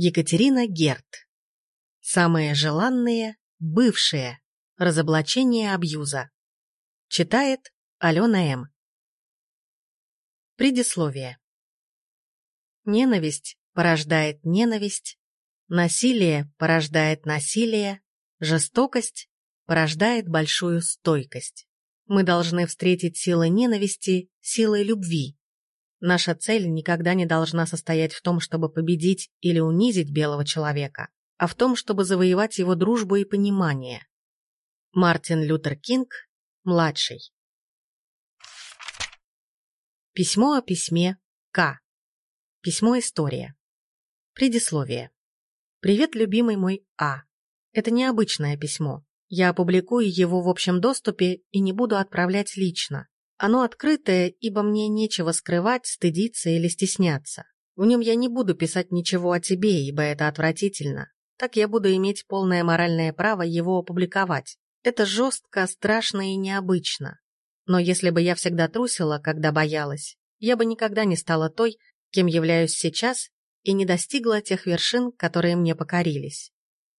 Екатерина Герт. Самые желанные – бывшие. Разоблачение абьюза. Читает Алена М. Предисловие. Ненависть порождает ненависть, насилие порождает насилие, жестокость порождает большую стойкость. Мы должны встретить силы ненависти силой любви, Наша цель никогда не должна состоять в том, чтобы победить или унизить белого человека, а в том, чтобы завоевать его дружбу и понимание. Мартин Лютер Кинг, младший. Письмо о письме К. Письмо-история. Предисловие. Привет, любимый мой А. Это необычное письмо. Я опубликую его в общем доступе и не буду отправлять лично. Оно открытое, ибо мне нечего скрывать, стыдиться или стесняться. В нем я не буду писать ничего о тебе, ибо это отвратительно. Так я буду иметь полное моральное право его опубликовать. Это жестко, страшно и необычно. Но если бы я всегда трусила, когда боялась, я бы никогда не стала той, кем являюсь сейчас, и не достигла тех вершин, которые мне покорились.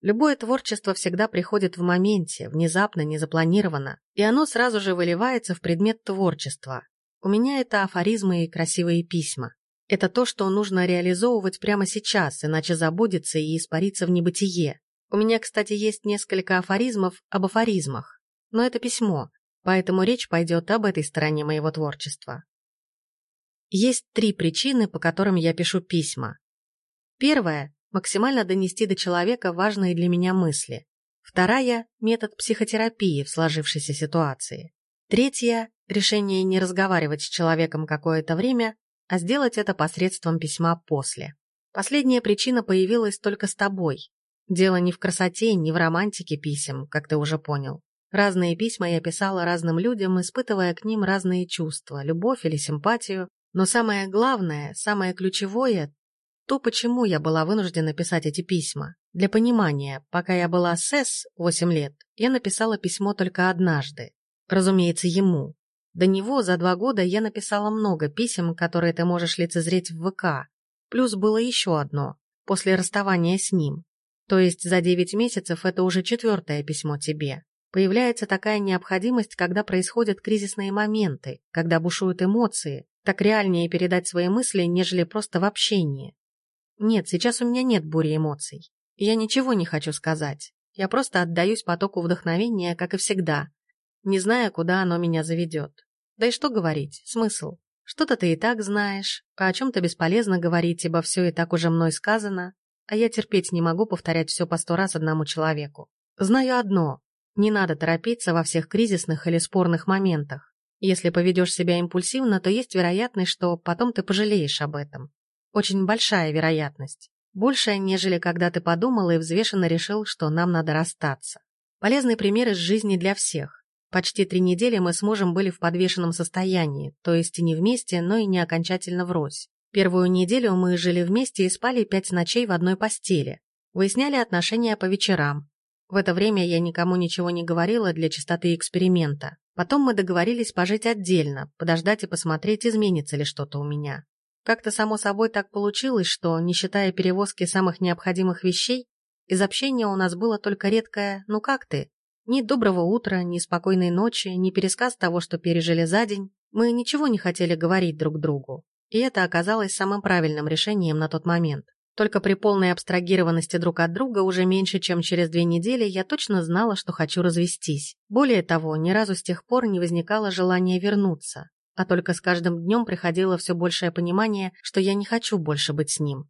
Любое творчество всегда приходит в моменте, внезапно, незапланированно, и оно сразу же выливается в предмет творчества. У меня это афоризмы и красивые письма. Это то, что нужно реализовывать прямо сейчас, иначе забудется и испарится в небытие. У меня, кстати, есть несколько афоризмов об афоризмах, но это письмо, поэтому речь пойдет об этой стороне моего творчества. Есть три причины, по которым я пишу письма. Первая максимально донести до человека важные для меня мысли. Вторая – метод психотерапии в сложившейся ситуации. Третья – решение не разговаривать с человеком какое-то время, а сделать это посредством письма после. Последняя причина появилась только с тобой. Дело не в красоте, не в романтике писем, как ты уже понял. Разные письма я писала разным людям, испытывая к ним разные чувства, любовь или симпатию, но самое главное, самое ключевое то, почему я была вынуждена писать эти письма. Для понимания, пока я была с С 8 лет, я написала письмо только однажды. Разумеется, ему. До него за два года я написала много писем, которые ты можешь лицезреть в ВК. Плюс было еще одно, после расставания с ним. То есть за 9 месяцев это уже четвертое письмо тебе. Появляется такая необходимость, когда происходят кризисные моменты, когда бушуют эмоции, так реальнее передать свои мысли, нежели просто в общении. Нет, сейчас у меня нет бури эмоций. Я ничего не хочу сказать. Я просто отдаюсь потоку вдохновения, как и всегда, не зная, куда оно меня заведет. Да и что говорить, смысл? Что-то ты и так знаешь, а о чем-то бесполезно говорить, ибо все и так уже мной сказано, а я терпеть не могу повторять все по сто раз одному человеку. Знаю одно – не надо торопиться во всех кризисных или спорных моментах. Если поведешь себя импульсивно, то есть вероятность, что потом ты пожалеешь об этом. Очень большая вероятность. Большая, нежели когда ты подумал и взвешенно решил, что нам надо расстаться. Полезный пример из жизни для всех. Почти три недели мы с мужем были в подвешенном состоянии, то есть и не вместе, но и не окончательно врозь. Первую неделю мы жили вместе и спали пять ночей в одной постели. Выясняли отношения по вечерам. В это время я никому ничего не говорила для чистоты эксперимента. Потом мы договорились пожить отдельно, подождать и посмотреть, изменится ли что-то у меня. Как-то само собой так получилось, что, не считая перевозки самых необходимых вещей, из общения у нас было только редкое «ну как ты?». Ни доброго утра, ни спокойной ночи, ни пересказ того, что пережили за день. Мы ничего не хотели говорить друг другу. И это оказалось самым правильным решением на тот момент. Только при полной абстрагированности друг от друга уже меньше, чем через две недели я точно знала, что хочу развестись. Более того, ни разу с тех пор не возникало желания вернуться а только с каждым днем приходило все большее понимание, что я не хочу больше быть с ним.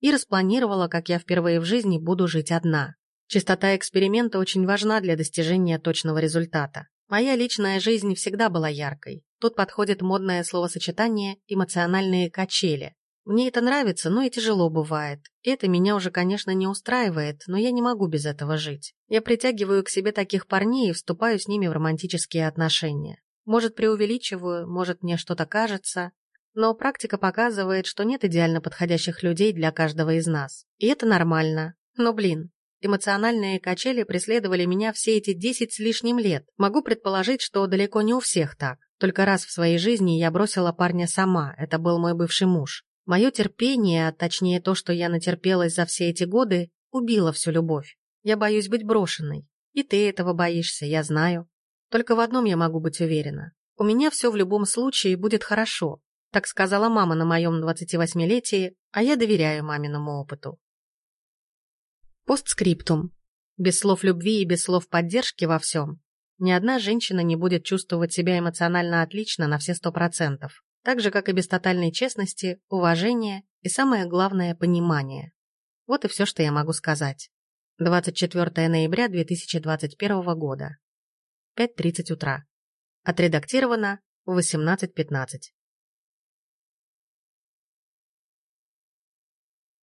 И распланировала, как я впервые в жизни буду жить одна. Чистота эксперимента очень важна для достижения точного результата. Моя личная жизнь всегда была яркой. Тут подходит модное словосочетание «эмоциональные качели». Мне это нравится, но и тяжело бывает. Это меня уже, конечно, не устраивает, но я не могу без этого жить. Я притягиваю к себе таких парней и вступаю с ними в романтические отношения. Может, преувеличиваю, может, мне что-то кажется, но практика показывает, что нет идеально подходящих людей для каждого из нас. И это нормально. Но, блин, эмоциональные качели преследовали меня все эти десять с лишним лет. Могу предположить, что далеко не у всех так. Только раз в своей жизни я бросила парня сама, это был мой бывший муж. Мое терпение, а точнее то, что я натерпелась за все эти годы, убило всю любовь. Я боюсь быть брошенной. И ты этого боишься, я знаю. Только в одном я могу быть уверена. У меня все в любом случае будет хорошо. Так сказала мама на моем 28-летии, а я доверяю маминому опыту. Постскриптум. Без слов любви и без слов поддержки во всем. Ни одна женщина не будет чувствовать себя эмоционально отлично на все сто процентов. Так же, как и без тотальной честности, уважения и, самое главное, понимания. Вот и все, что я могу сказать. 24 ноября 2021 года. 5.30 утра. Отредактировано в 18.15.